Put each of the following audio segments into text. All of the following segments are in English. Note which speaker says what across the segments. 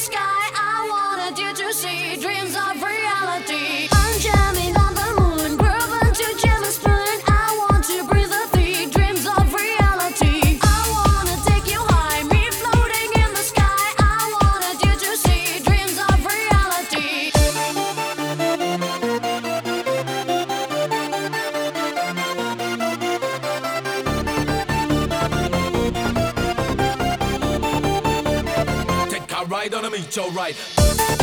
Speaker 1: sky. I wanted you to see dreams of reality. gonna meet your
Speaker 2: right.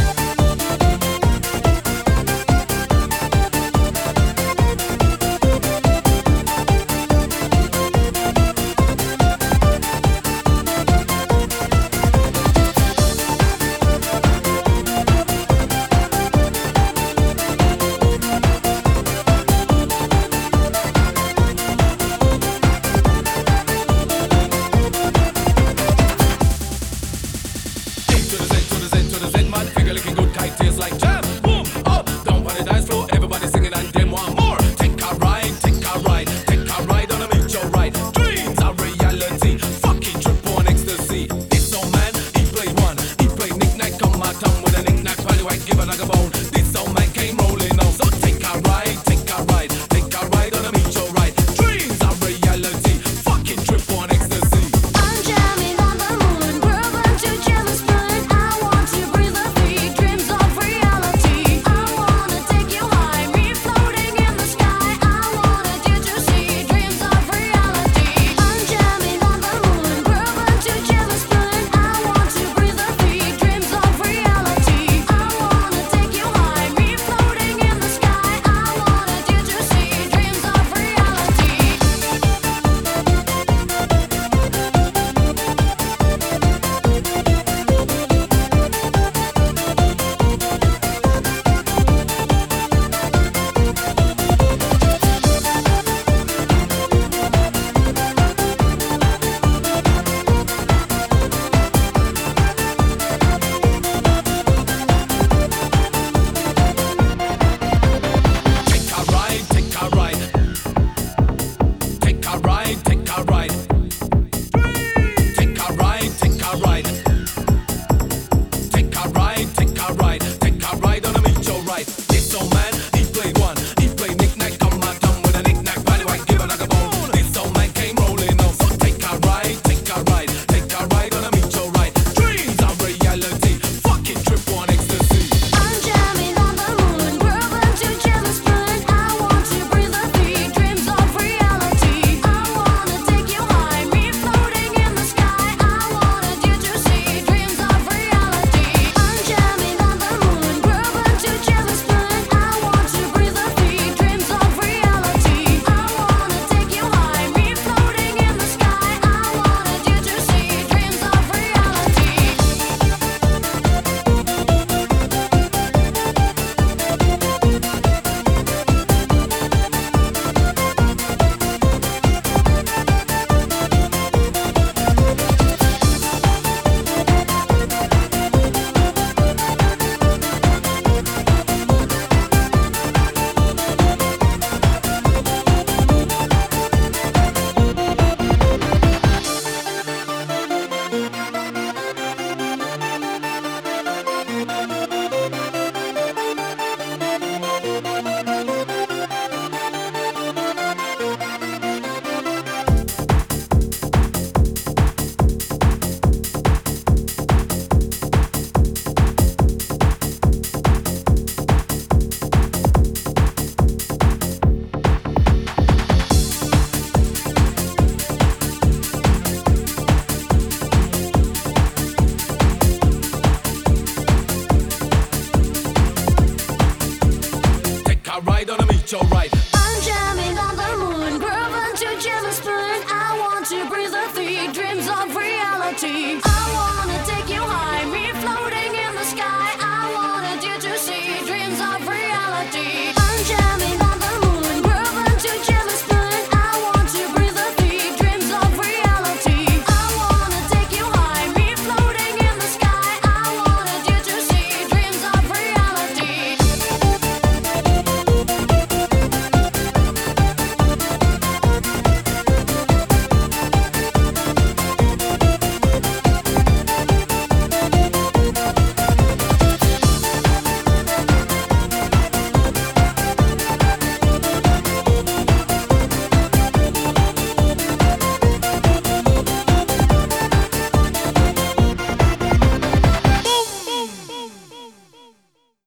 Speaker 2: A ride on a meteorite.